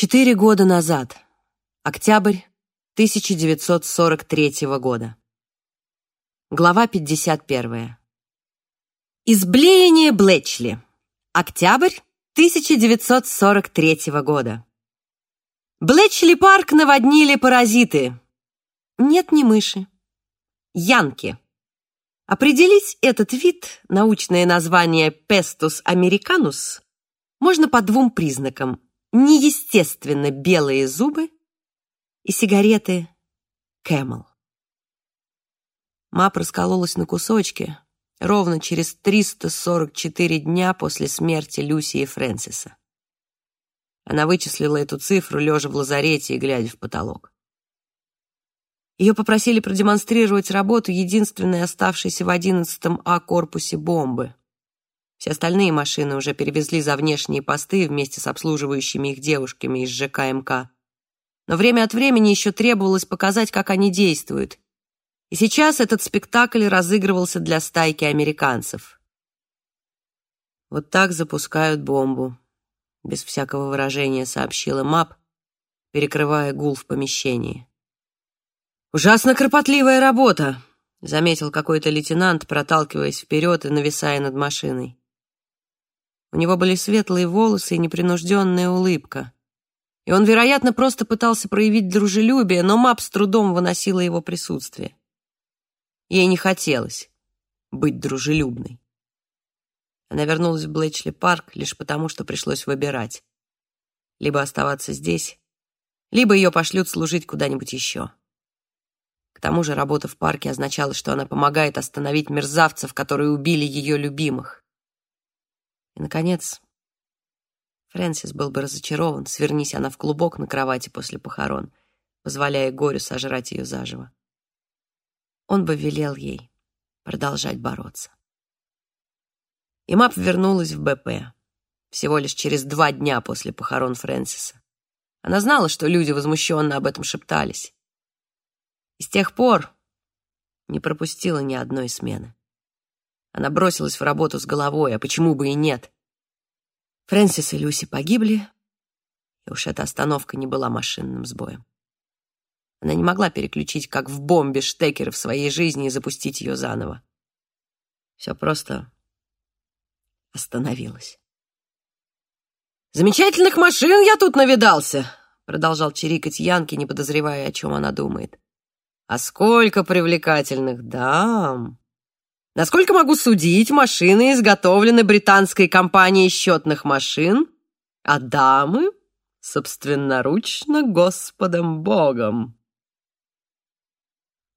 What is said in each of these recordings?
Четыре года назад. Октябрь 1943 года. Глава 51. Изблеяние Блэчли. Октябрь 1943 года. Блэчли-парк наводнили паразиты. Нет, не мыши. Янки. Определить этот вид, научное название Pestus americanus, можно по двум признакам. Неестественно белые зубы и сигареты Camel. Мап раскололась на кусочки ровно через 344 дня после смерти Люси и Фрэнсиса. Она вычислила эту цифру, лежа в лазарете и глядя в потолок. Ее попросили продемонстрировать работу единственной оставшейся в 11 А корпусе бомбы. Все остальные машины уже перевезли за внешние посты вместе с обслуживающими их девушками из ЖК МК. Но время от времени еще требовалось показать, как они действуют. И сейчас этот спектакль разыгрывался для стайки американцев. «Вот так запускают бомбу», — без всякого выражения сообщила Мап, перекрывая гул в помещении. «Ужасно кропотливая работа», — заметил какой-то лейтенант, проталкиваясь вперед и нависая над машиной. У него были светлые волосы и непринужденная улыбка. И он, вероятно, просто пытался проявить дружелюбие, но Мап с трудом выносила его присутствие. Ей не хотелось быть дружелюбной. Она вернулась в Блэчли-парк лишь потому, что пришлось выбирать. Либо оставаться здесь, либо ее пошлют служить куда-нибудь еще. К тому же работа в парке означала, что она помогает остановить мерзавцев, которые убили ее любимых. И, наконец, Фрэнсис был бы разочарован, свернись она в клубок на кровати после похорон, позволяя горю сожрать ее заживо. Он бы велел ей продолжать бороться. И Мап вернулась в БП всего лишь через два дня после похорон Фрэнсиса. Она знала, что люди возмущенно об этом шептались. И с тех пор не пропустила ни одной смены. Она бросилась в работу с головой, а почему бы и нет? Фрэнсис и Люси погибли, и уж эта остановка не была машинным сбоем. Она не могла переключить, как в бомбе, штекеры в своей жизни и запустить ее заново. Все просто остановилось. «Замечательных машин я тут навидался!» продолжал чирикать Янки, не подозревая, о чем она думает. А сколько привлекательных дам! Насколько могу судить, машины изготовлены британской компанией счетных машин, а дамы собственноручно Господом Богом.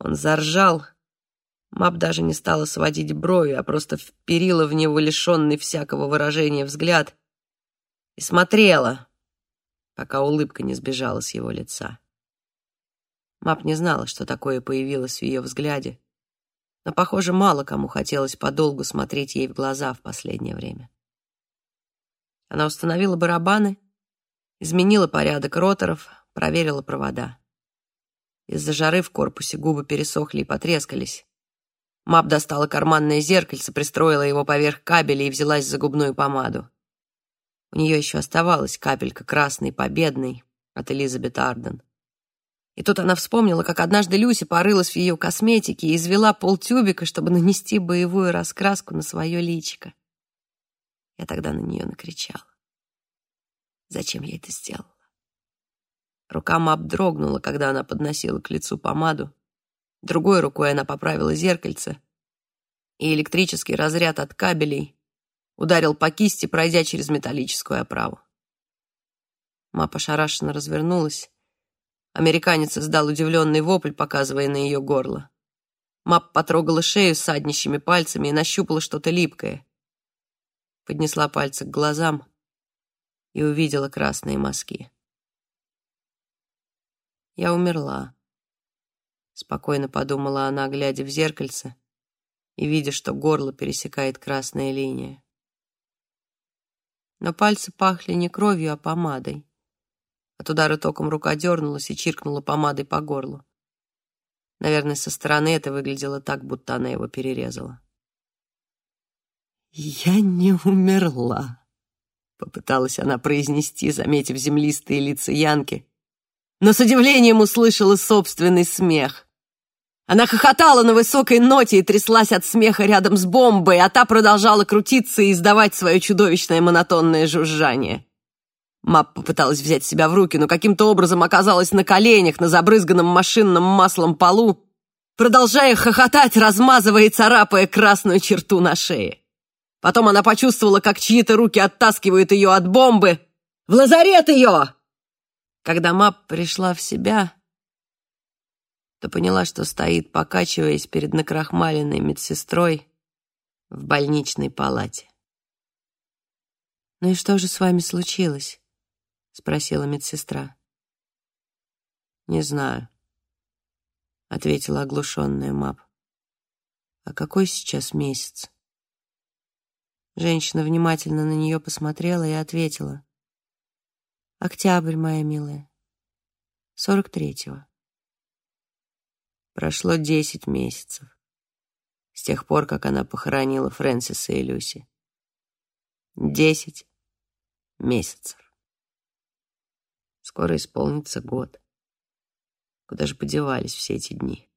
Он заржал. Мап даже не стала сводить брови, а просто вперила в него лишенный всякого выражения взгляд и смотрела, пока улыбка не сбежала с его лица. Мап не знала, что такое появилось в ее взгляде, но, похоже, мало кому хотелось подолгу смотреть ей в глаза в последнее время. Она установила барабаны, изменила порядок роторов, проверила провода. Из-за жары в корпусе губы пересохли и потрескались. Мап достала карманное зеркальце, пристроила его поверх кабеля и взялась за губную помаду. У нее еще оставалась капелька красной победной от Элизабет Арден. И тут она вспомнила, как однажды Люси порылась в ее косметике и извела полтюбика, чтобы нанести боевую раскраску на свое личико. Я тогда на нее накричала. Зачем я это сделала? Рука Мап дрогнула, когда она подносила к лицу помаду. Другой рукой она поправила зеркальце, и электрический разряд от кабелей ударил по кисти, пройдя через металлическую оправу. Мап ошарашенно развернулась Американец издал удивленный вопль, показывая на ее горло. Мап потрогала шею саднищими пальцами и нащупала что-то липкое. Поднесла пальцы к глазам и увидела красные мазки. «Я умерла», — спокойно подумала она, глядя в зеркальце и видя, что горло пересекает красная линия. Но пальцы пахли не кровью, а помадой. От удара током рука дернулась и чиркнула помадой по горлу. Наверное, со стороны это выглядело так, будто она его перерезала. «Я не умерла», — попыталась она произнести, заметив землистые лица Янки, но с удивлением услышала собственный смех. Она хохотала на высокой ноте и тряслась от смеха рядом с бомбой, а та продолжала крутиться и издавать свое чудовищное монотонное жужжание. Мап попыталась взять себя в руки, но каким-то образом оказалась на коленях на забрызганном машинным маслом полу, продолжая хохотать, размазывая и царапая красную черту на шее. Потом она почувствовала, как чьи-то руки оттаскивают ее от бомбы. «В лазарет ее!» Когда Мап пришла в себя, то поняла, что стоит, покачиваясь перед накрахмаленной медсестрой в больничной палате. «Ну и что же с вами случилось?» — спросила медсестра. «Не знаю», — ответила оглушенная Мап. «А какой сейчас месяц?» Женщина внимательно на нее посмотрела и ответила. «Октябрь, моя милая, сорок третьего». Прошло десять месяцев с тех пор, как она похоронила Фрэнсиса и Люси. Десять месяцев. Скоро исполнится год. Куда же подевались все эти дни?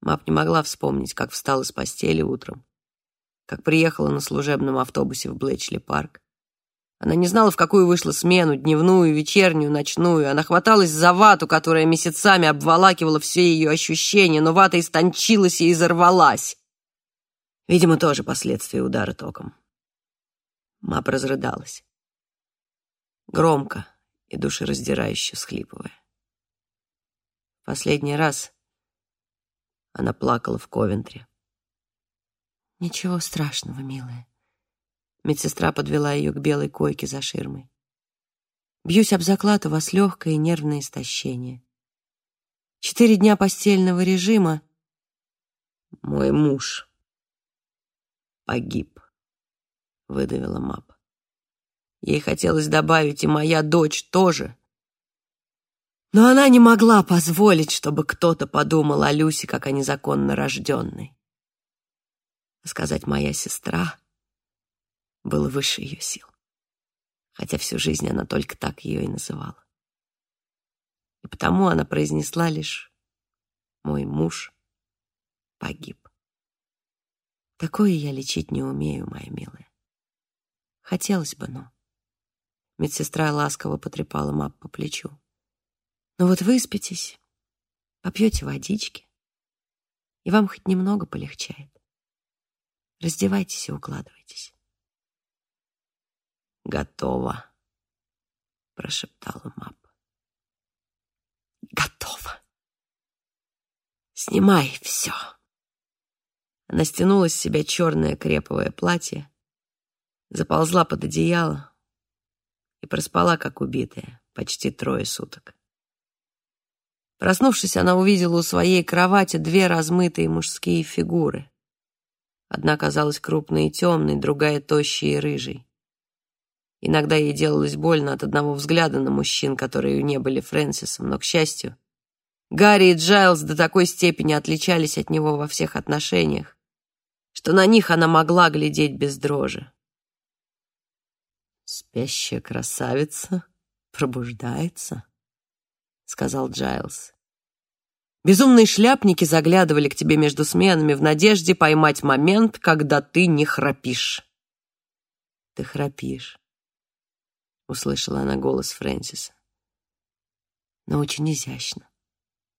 Мап не могла вспомнить, как встала с постели утром, как приехала на служебном автобусе в Блэчли-парк. Она не знала, в какую вышла смену, дневную, вечернюю, ночную. Она хваталась за вату, которая месяцами обволакивала все ее ощущения, но вата истончилась и изорвалась. Видимо, тоже последствия удара током. Мап разрыдалась. Громко, и душераздирающе всхлипывая. Последний раз она плакала в Ковентре. «Ничего страшного, милая». Медсестра подвела ее к белой койке за ширмой. «Бьюсь об заклад, у вас легкое и нервное истощение. Четыре дня постельного режима. Мой муж погиб», — выдавила Мап. Ей хотелось добавить и моя дочь тоже. Но она не могла позволить, чтобы кто-то подумал о Люсе как о незаконно рожденной. Сказать «моя сестра» было выше ее сил, хотя всю жизнь она только так ее и называла. И потому она произнесла лишь «мой муж погиб». Такое я лечить не умею, моя милая. Хотелось бы, но... Медсестра ласково потрепала Мап по плечу. «Ну вот выспитесь, попьете водички, и вам хоть немного полегчает. Раздевайтесь и укладывайтесь». «Готово», — прошептала Мап. «Готово. Снимай все». Она стянула с себя черное креповое платье, заползла под одеяло, и проспала, как убитая, почти трое суток. Проснувшись, она увидела у своей кровати две размытые мужские фигуры. Одна казалась крупной и темной, другая тощей и рыжей. Иногда ей делалось больно от одного взгляда на мужчин, которые не были Фрэнсисом, но, к счастью, Гарри и Джайлз до такой степени отличались от него во всех отношениях, что на них она могла глядеть без дрожи. «Спящая красавица пробуждается», — сказал Джайлз. «Безумные шляпники заглядывали к тебе между сменами в надежде поймать момент, когда ты не храпишь». «Ты храпишь», — услышала она голос Фрэнсиса. «Но очень изящно,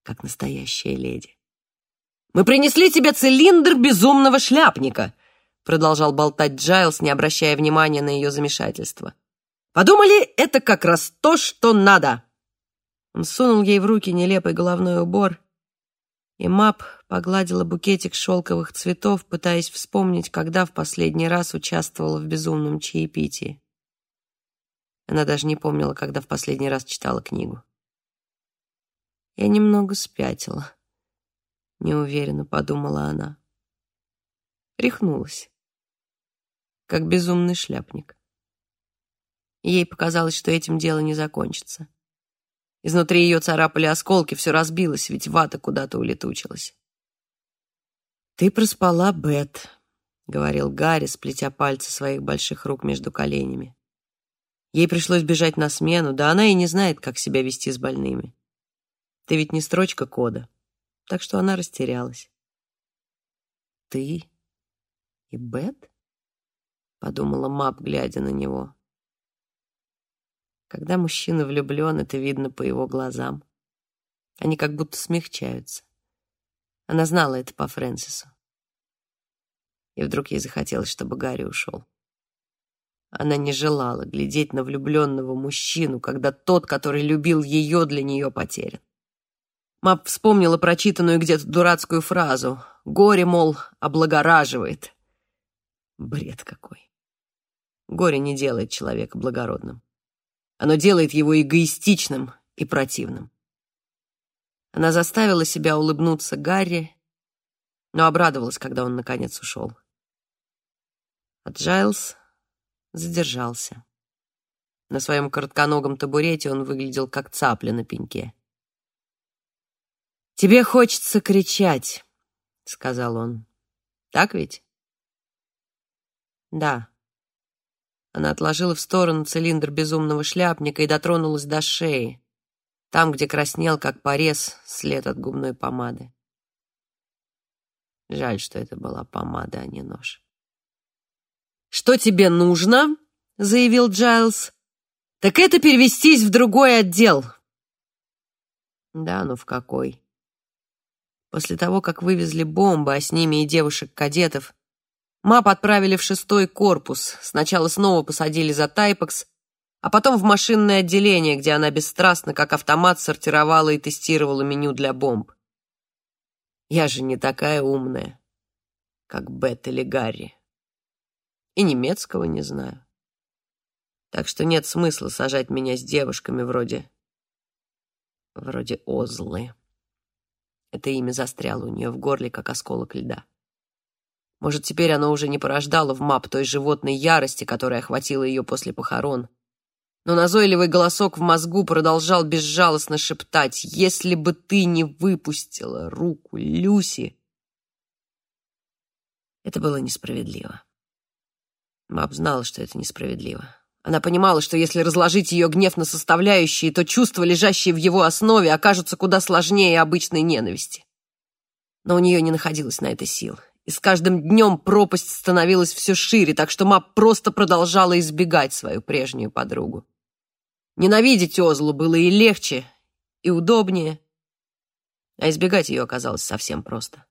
как настоящая леди». «Мы принесли тебе цилиндр безумного шляпника», продолжал болтать Джайлс, не обращая внимания на ее замешательство. «Подумали, это как раз то, что надо!» Он сунул ей в руки нелепый головной убор, и Мап погладила букетик шелковых цветов, пытаясь вспомнить, когда в последний раз участвовала в безумном чаепитии. Она даже не помнила, когда в последний раз читала книгу. «Я немного спятила», — неуверенно подумала она. Рехнулась как безумный шляпник. Ей показалось, что этим дело не закончится. Изнутри ее царапали осколки, все разбилось, ведь вата куда-то улетучилась. «Ты проспала, Бет», — говорил Гарри, сплетя пальцы своих больших рук между коленями. Ей пришлось бежать на смену, да она и не знает, как себя вести с больными. Ты ведь не строчка кода, так что она растерялась. Ты и Бет? Подумала Мап, глядя на него. Когда мужчина влюблен, это видно по его глазам. Они как будто смягчаются. Она знала это по Фрэнсису. И вдруг ей захотелось, чтобы Гарри ушел. Она не желала глядеть на влюбленного мужчину, когда тот, который любил ее, для нее потерян. Мап вспомнила прочитанную где-то дурацкую фразу. «Горе, мол, облагораживает». Бред какой. Горе не делает человека благородным. Оно делает его эгоистичным и противным. Она заставила себя улыбнуться Гарри, но обрадовалась, когда он наконец ушел. А Джайлз задержался. На своем коротконогом табурете он выглядел как цапля на пеньке. «Тебе хочется кричать», — сказал он. «Так ведь?» «Да», она отложила в сторону цилиндр безумного шляпника и дотронулась до шеи, там, где краснел, как порез, след от губной помады. Жаль, что это была помада, а не нож. «Что тебе нужно?» — заявил Джайлз. «Так это перевестись в другой отдел». «Да, ну в какой?» После того, как вывезли бомбы, а с ними и девушек-кадетов, Мап отправили в шестой корпус. Сначала снова посадили за тайпекс, а потом в машинное отделение, где она бесстрастно, как автомат, сортировала и тестировала меню для бомб. Я же не такая умная, как Бет или Гарри. И немецкого не знаю. Так что нет смысла сажать меня с девушками вроде... вроде Озлы. Это имя застряло у нее в горле, как осколок льда. Может, теперь оно уже не порождало в мап той животной ярости, которая охватила ее после похорон. Но назойливый голосок в мозгу продолжал безжалостно шептать «Если бы ты не выпустила руку Люси...» Это было несправедливо. Мап знала, что это несправедливо. Она понимала, что если разложить ее гнев на составляющие, то чувства, лежащие в его основе, окажутся куда сложнее обычной ненависти. Но у нее не находилось на это сил и с каждым днем пропасть становилась все шире, так что Мап просто продолжала избегать свою прежнюю подругу. Ненавидеть Озлу было и легче, и удобнее, а избегать ее оказалось совсем просто.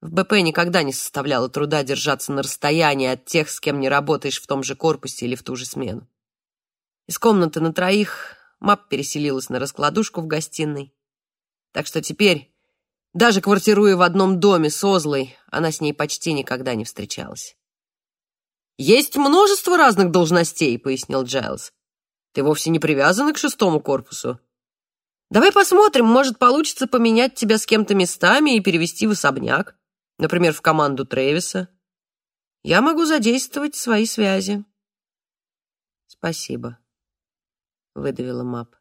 В БП никогда не составляло труда держаться на расстоянии от тех, с кем не работаешь в том же корпусе или в ту же смену. Из комнаты на троих Мап переселилась на раскладушку в гостиной, так что теперь даже квартируя в одном доме с Озлой, она с ней почти никогда не встречалась. «Есть множество разных должностей», — пояснил Джайлз. «Ты вовсе не привязана к шестому корпусу. Давай посмотрим, может, получится поменять тебя с кем-то местами и перевести в особняк, например, в команду Трэвиса. Я могу задействовать свои связи». «Спасибо», — выдавила Мап.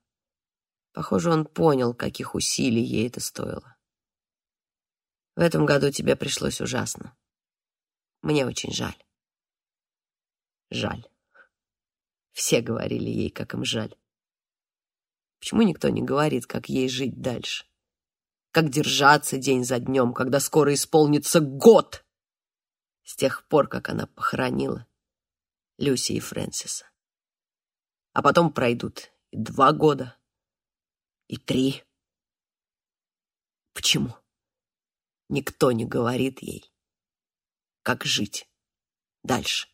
Похоже, он понял, каких усилий ей это стоило. В этом году тебе пришлось ужасно. Мне очень жаль. Жаль. Все говорили ей, как им жаль. Почему никто не говорит, как ей жить дальше? Как держаться день за днем, когда скоро исполнится год с тех пор, как она похоронила Люси и Фрэнсиса. А потом пройдут и два года, и три. Почему? Никто не говорит ей, как жить дальше.